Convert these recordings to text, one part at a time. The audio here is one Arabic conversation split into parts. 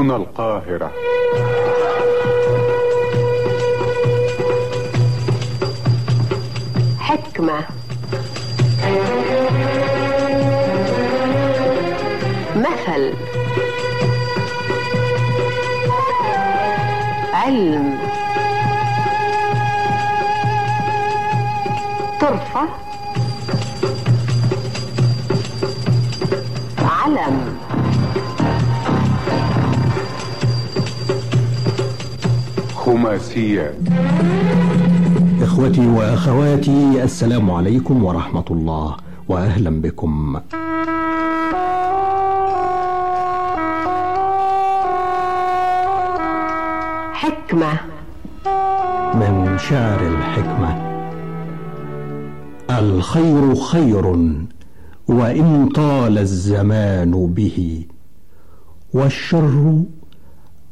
هنا القاهرة. حكمة. مثل. علم. طرفة. خماسيات إخوتي وأخواتي السلام عليكم ورحمة الله وأهلا بكم. حكمة. من شعر الحكمة. الخير خير وإن طال الزمان به والشر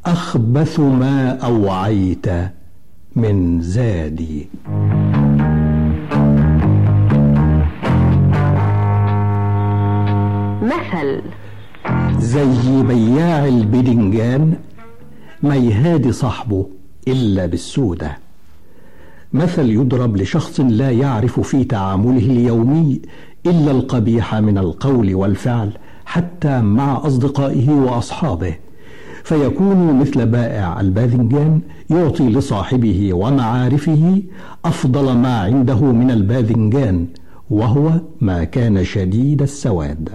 أخبث ما أوعيت من زادي. مثل. زي بياع البدنجان ما يهادي صاحبه إلا بالسودة. مثل يضرب لشخص لا يعرف في تعامله اليومي إلا القبيح من القول والفعل حتى مع أصدقائه وأصحابه. فيكون مثل بائع الباذنجان يعطي لصاحبه ومعارفه أفضل ما عنده من الباذنجان وهو ما كان شديد السواد.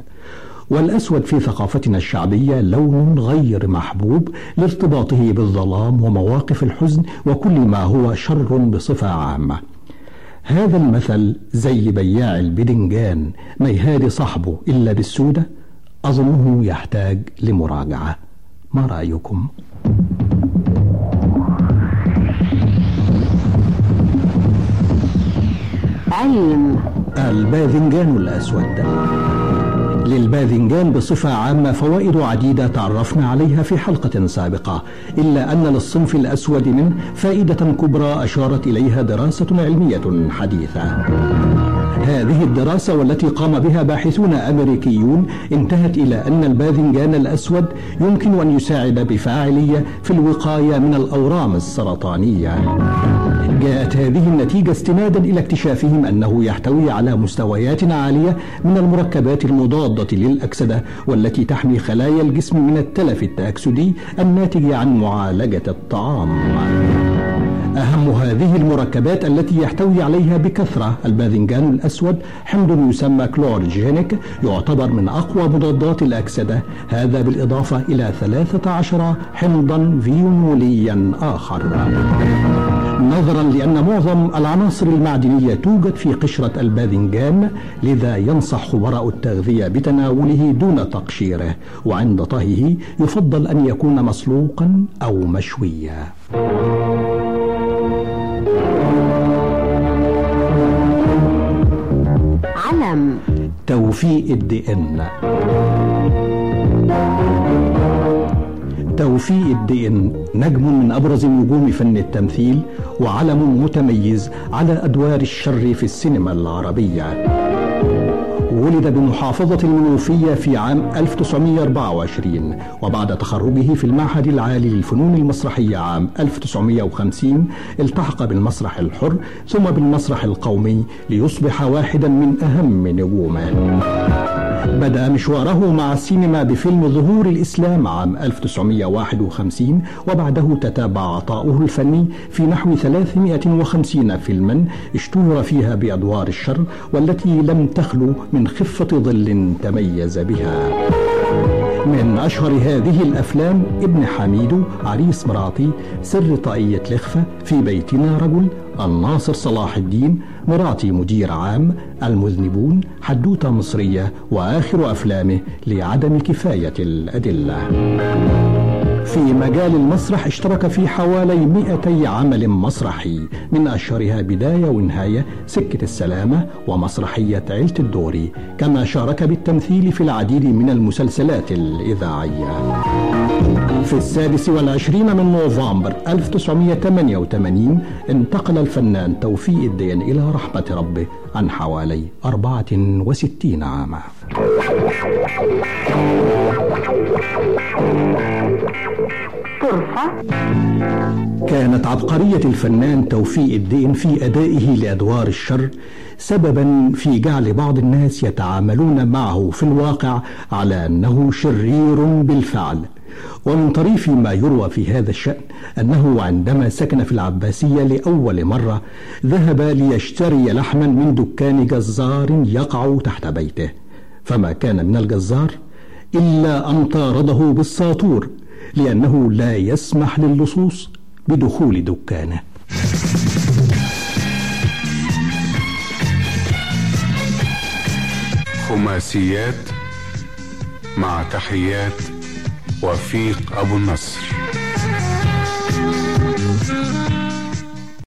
والأسود في ثقافتنا الشعبية لون غير محبوب لارتباطه بالظلام ومواقف الحزن وكل ما هو شر بصفة عامة. هذا المثل زي بياع البدنجان ما يهادي صاحبه إلا بالسودة أظنه يحتاج لمراجعة. ما رأيكم؟ علم. الباذنجان الأسود. للباذنجان بصفة عامة فوائد عديدة تعرفنا عليها في حلقة سابقة. إلا أن للصنف الأسود منه فائدة كبرى أشارت إليها دراسة علمية حديثة. هذه الدراسة والتي قام بها باحثون أمريكيون انتهت إلى أن الباذنجان الأسود يمكن أن يساعد بفاعلية في الوقاية من الأورام السرطانية. جاءت هذه النتيجة استنادا إلى اكتشافهم أنه يحتوي على مستويات عالية من المركبات المضادة للأكسدة والتي تحمي خلايا الجسم من التلف التأكسدي الناتج عن معالجة الطعام. أهم هذه المركبات التي يحتوي عليها بكثرة الباذنجان الأسود حمض يسمى كلورجينيك يعتبر من أقوى مضادات الأكسدة. هذا بالإضافة إلى 13 حمضا فينوليا آخر. نظرا لأن معظم العناصر المعدنية توجد في قشرة الباذنجان لذا ينصح خبراء التغذية بتناوله دون تقشيره وعند طهيه يفضل أن يكون مسلوقا أو مشويا. علم توفيق الدقن. توفيق الدقن نجم من أبرز نجوم فن التمثيل وعلم متميز على أدوار الشر في السينما العربية. ولد بمحافظة المنوفية في عام 1924 وبعد تخرجه في المعهد العالي للفنون المسرحية عام 1950 التحق بالمسرح الحر ثم بالمسرح القومي ليصبح واحدا من أهم نجومه. بدأ مشواره مع السينما بفيلم ظهور الإسلام عام 1951 وبعده تتابع عطاؤه الفني في نحو 350 فيلما اشتهر فيها بأدوار الشر والتي لم تخلو من خفة ظل تميز بها. من أشهر هذه الأفلام ابن حميدو عريس مراتي سر طاقية لخفة في بيتنا رجل الناصر صلاح الدين مراتي مدير عام المذنبون حدوتة مصرية وآخر أفلامه لعدم كفاية الأدلة. في مجال المسرح اشترك في حوالي 200 عمل مسرحي من أشهرها بداية ونهاية سكة السلامة ومسرحية عيلة الدوري كما شارك بالتمثيل في العديد من المسلسلات الإذاعية. في السادس والعشرين من نوفمبر 1988 انتقل الفنان توفيق الدين إلى رحمة ربه عن حوالي 64 عاما. طرفة كانت عبقرية الفنان توفيق الدين في أدائه لأدوار الشر سببا في جعل بعض الناس يتعاملون معه في الواقع على أنه شرير بالفعل. ومن طريف ما يروى في هذا الشأن أنه عندما سكن في العباسية لأول مرة ذهب ليشتري لحما من دكان جزار يقع تحت بيته. فما كان من الجزار إلا أن طارده بالساطور لأنه لا يسمح للصوص بدخول دكانه. خماسيات مع تحيات وفيق أبو النصر.